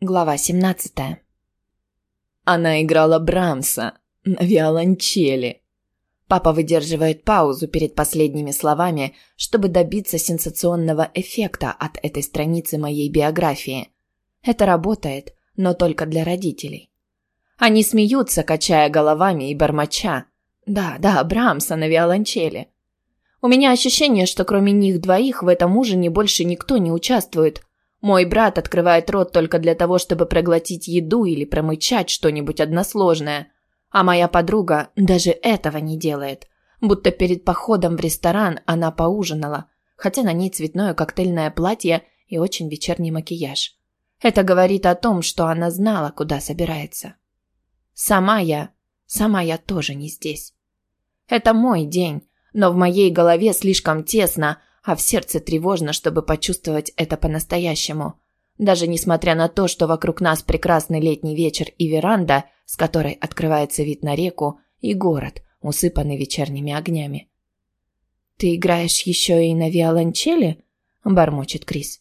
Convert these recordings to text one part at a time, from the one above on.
Глава 17. Она играла Брамса на виолончели. Папа выдерживает паузу перед последними словами, чтобы добиться сенсационного эффекта от этой страницы моей биографии. Это работает, но только для родителей. Они смеются, качая головами и бормоча. Да, да, Брамса на виолончели. У меня ощущение, что кроме них двоих в этом ужине больше никто не участвует, мой брат открывает рот только для того, чтобы проглотить еду или промычать что-нибудь односложное. А моя подруга даже этого не делает. Будто перед походом в ресторан она поужинала, хотя на ней цветное коктейльное платье и очень вечерний макияж. Это говорит о том, что она знала, куда собирается. Сама я, сама я тоже не здесь. Это мой день, но в моей голове слишком тесно, а в сердце тревожно, чтобы почувствовать это по-настоящему. Даже несмотря на то, что вокруг нас прекрасный летний вечер и веранда, с которой открывается вид на реку, и город, усыпанный вечерними огнями. «Ты играешь еще и на виолончели?» – бормочет Крис.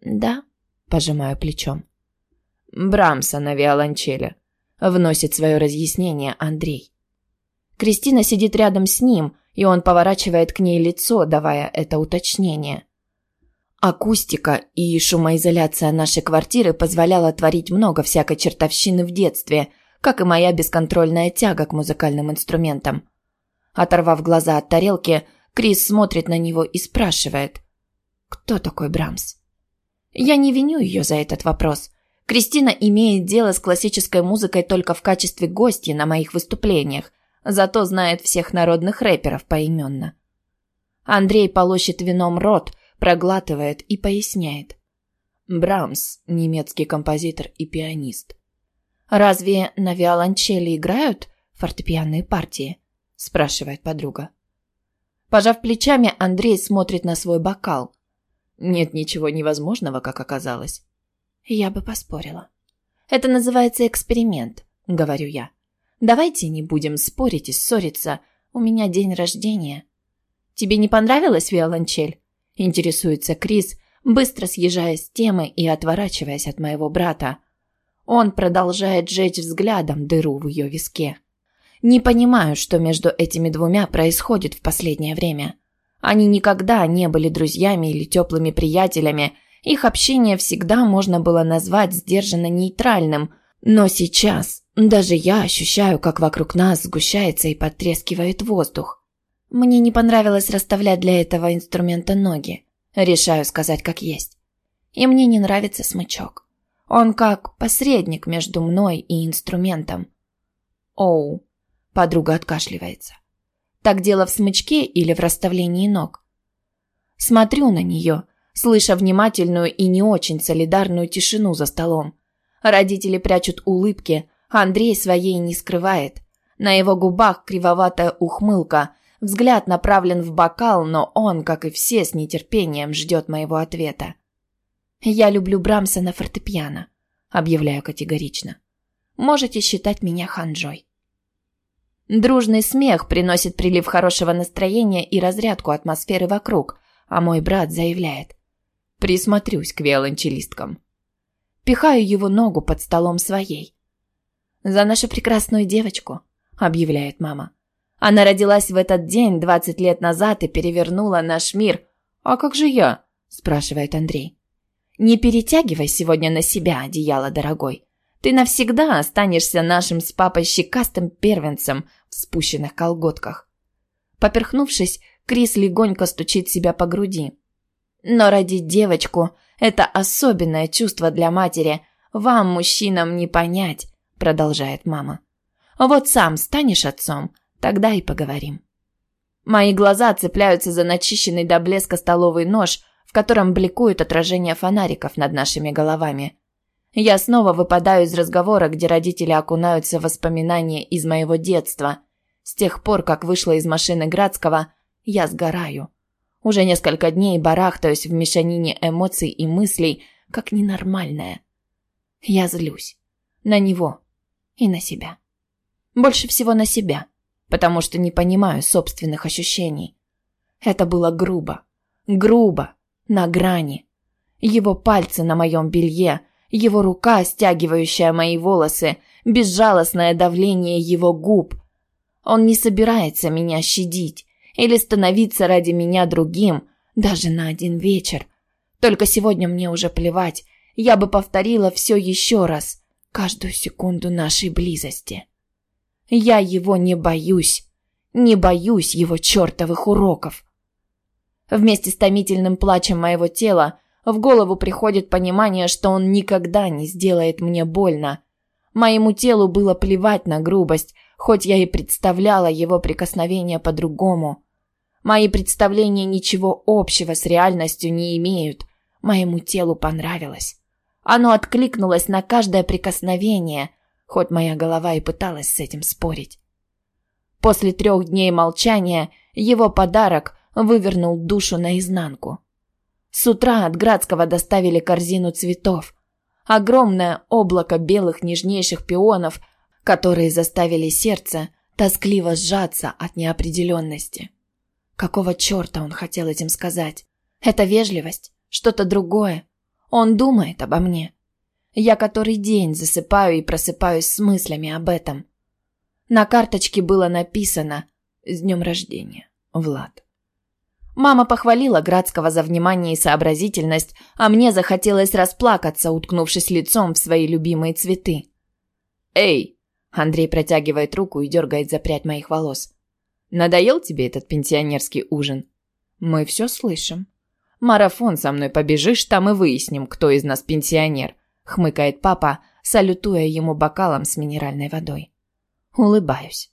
«Да», – пожимаю плечом. «Брамса на виолончели», – вносит свое разъяснение Андрей. Кристина сидит рядом с ним, и он поворачивает к ней лицо, давая это уточнение. Акустика и шумоизоляция нашей квартиры позволяла творить много всякой чертовщины в детстве, как и моя бесконтрольная тяга к музыкальным инструментам. Оторвав глаза от тарелки, Крис смотрит на него и спрашивает: "Кто такой Брамс?" Я не виню ее за этот вопрос. Кристина имеет дело с классической музыкой только в качестве гостья на моих выступлениях, Зато знает всех народных рэперов поименно. Андрей полощет вином рот, проглатывает и поясняет. Брамс – немецкий композитор и пианист. «Разве на виолончели играют фортепианные партии?» – спрашивает подруга. Пожав плечами, Андрей смотрит на свой бокал. Нет ничего невозможного, как оказалось. Я бы поспорила. Это называется эксперимент, говорю я. Давайте не будем спорить и ссориться. У меня день рождения. Тебе не понравилась виолончель? Интересуется Крис, быстро съезжая с темы и отворачиваясь от моего брата. Он продолжает жечь взглядом дыру в ее виске. Не понимаю, что между этими двумя происходит в последнее время. Они никогда не были друзьями или теплыми приятелями. Их общение всегда можно было назвать сдержанно нейтральным, но сейчас даже я ощущаю, как вокруг нас сгущается и потрескивает воздух. Мне не понравилось расставлять для этого инструмента ноги. Решаю сказать как есть. И мне не нравится смычок. Он как посредник между мной и инструментом. Оу, подруга откашливается. Так дело в смычке или в расставлении ног? Смотрю на нее, слыша внимательную и не очень солидарную тишину за столом. Родители прячут улыбки, Андрей своей не скрывает. На его губах кривоватая ухмылка, взгляд направлен в бокал, но он, как и все, с нетерпением ждет моего ответа. «Я люблю Брамса на фортепиано», — объявляю категорично. «Можете считать меня ханжой». Дружный смех приносит прилив хорошего настроения и разрядку атмосферы вокруг, а мой брат заявляет. «Присмотрюсь к виолончелисткам». Пихаю его ногу под столом своей. «За нашу прекрасную девочку», — объявляет мама. «Она родилась в этот день двадцать лет назад и перевернула наш мир». «А как же я?» — спрашивает Андрей. «Не перетягивай сегодня на себя одеяло, дорогой. Ты навсегда останешься нашим с папой щекастым первенцем в спущенных колготках». Поперхнувшись, Крис легонько стучит себя по груди. «Но родить девочку — это особенное чувство для матери. Вам, мужчинам, не понять продолжает мама. Вот сам станешь отцом, тогда и поговорим. Мои глаза цепляются за начищенный до блеска столовый нож, в котором бликует отражение фонариков над нашими головами. Я снова выпадаю из разговора, где родители окунаются в воспоминания из моего детства. С тех пор, как вышла из машины Градского, я сгораю. Уже несколько дней барахтаюсь в мешанине эмоций и мыслей, как ненормальная. Я злюсь. На него, и на себя. Больше всего на себя, потому что не понимаю собственных ощущений. Это было грубо. Грубо. На грани. Его пальцы на моем белье, Его рука, стягивающая мои волосы, безжалостное давление его губ. Он не собирается меня щадить или становиться ради меня другим, даже на один вечер. Только сегодня мне уже плевать. Я бы повторила все еще раз, каждую секунду нашей близости. Я его не боюсь. Не боюсь его чертовых уроков. Вместе с томительным плачем моего тела в голову приходит понимание, что он никогда не сделает мне больно. Моему телу было плевать на грубость, хоть я и представляла его прикосновение по-другому. Мои представления ничего общего с реальностью не имеют. Моему телу понравилось. Оно откликнулось на каждое прикосновение, хоть моя голова и пыталась с этим спорить. После трех дней молчания его подарок вывернул душу наизнанку. С утра от Градского доставили корзину цветов. Огромное облако белых нежнейших пионов, которые заставили сердце тоскливо сжаться от неопределенности. Какого черта он хотел этим сказать? Это вежливость? Что-то другое? Он думает обо мне. Я который день засыпаю и просыпаюсь с мыслями об этом. На карточке было написано «С днем рождения, Влад». Мама похвалила Градского за внимание и сообразительность, а мне захотелось расплакаться, уткнувшись лицом в свои любимые цветы. «Эй!» – Андрей протягивает руку и дергает за прядь моих волос. «Надоел тебе этот пенсионерский ужин?» «Мы все слышим». «Марафон со мной побежишь, там и выясним, кто из нас пенсионер», – хмыкает папа, салютуя ему бокалом с минеральной водой. Улыбаюсь.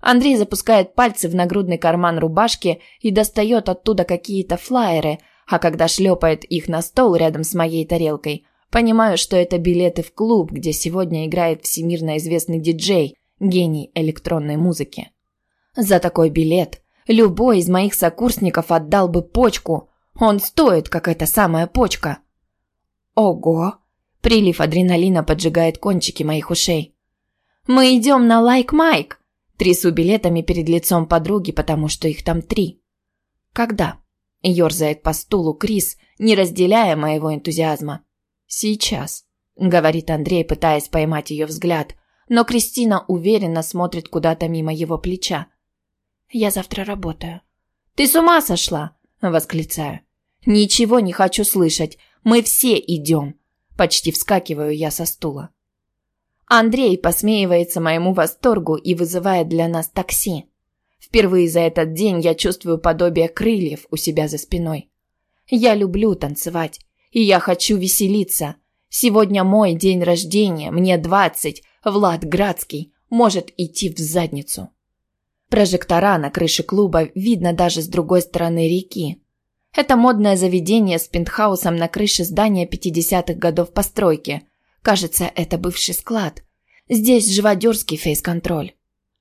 Андрей запускает пальцы в нагрудный карман рубашки и достает оттуда какие-то флаеры, а когда шлепает их на стол рядом с моей тарелкой, понимаю, что это билеты в клуб, где сегодня играет всемирно известный диджей, гений электронной музыки. За такой билет любой из моих сокурсников отдал бы почку. Он стоит, как эта самая почка. Ого! Прилив адреналина поджигает кончики моих ушей. Мы идем на лайк Майк. Трясу билетами перед лицом подруги, потому что их там три. Когда? Ёрзает по стулу Крис, не разделяя моего энтузиазма. Сейчас, говорит Андрей, пытаясь поймать ее взгляд, но Кристина уверенно смотрит куда-то мимо его плеча. Я завтра работаю. Ты с ума сошла? восклицаю. Ничего не хочу слышать. Мы все идем. Почти вскакиваю я со стула. Андрей посмеивается моему восторгу и вызывает для нас такси. Впервые за этот день я чувствую подобие крыльев у себя за спиной. Я люблю танцевать, и я хочу веселиться. Сегодня мой день рождения, мне двадцать, Влад Градский может идти в задницу. Прожектора на крыше клуба видно даже с другой стороны реки. Это модное заведение с пентхаусом на крыше здания 50-х годов постройки – Кажется, это бывший склад. Здесь живодерский фейс-контроль.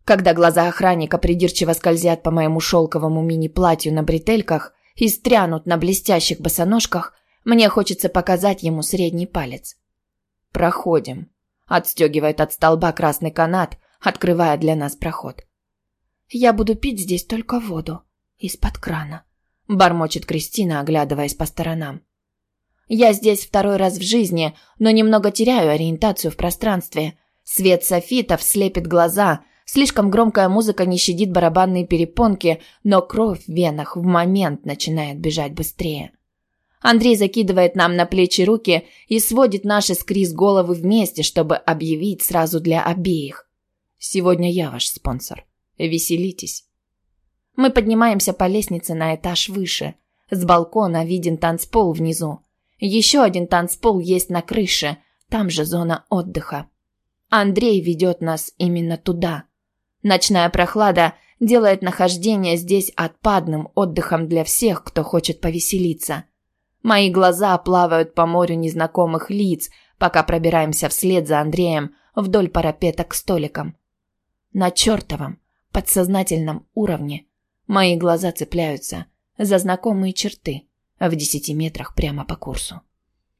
Когда глаза охранника придирчиво скользят по моему шелковому мини-платью на бретельках и стрянут на блестящих босоножках, мне хочется показать ему средний палец. «Проходим», – отстегивает от столба красный канат, открывая для нас проход. «Я буду пить здесь только воду. Из-под крана», – бормочет Кристина, оглядываясь по сторонам. Я здесь второй раз в жизни, но немного теряю ориентацию в пространстве. Свет софитов слепит глаза, слишком громкая музыка не щадит барабанные перепонки, но кровь в венах в момент начинает бежать быстрее. Андрей закидывает нам на плечи руки и сводит наши с Крис головы вместе, чтобы объявить сразу для обеих. Сегодня я ваш спонсор. Веселитесь. Мы поднимаемся по лестнице на этаж выше. С балкона виден танцпол внизу. Еще один танцпол есть на крыше, там же зона отдыха. Андрей ведет нас именно туда. Ночная прохлада делает нахождение здесь отпадным отдыхом для всех, кто хочет повеселиться. Мои глаза плавают по морю незнакомых лиц, пока пробираемся вслед за Андреем вдоль парапета к столикам. На чертовом, подсознательном уровне мои глаза цепляются за знакомые черты – в десяти метрах прямо по курсу.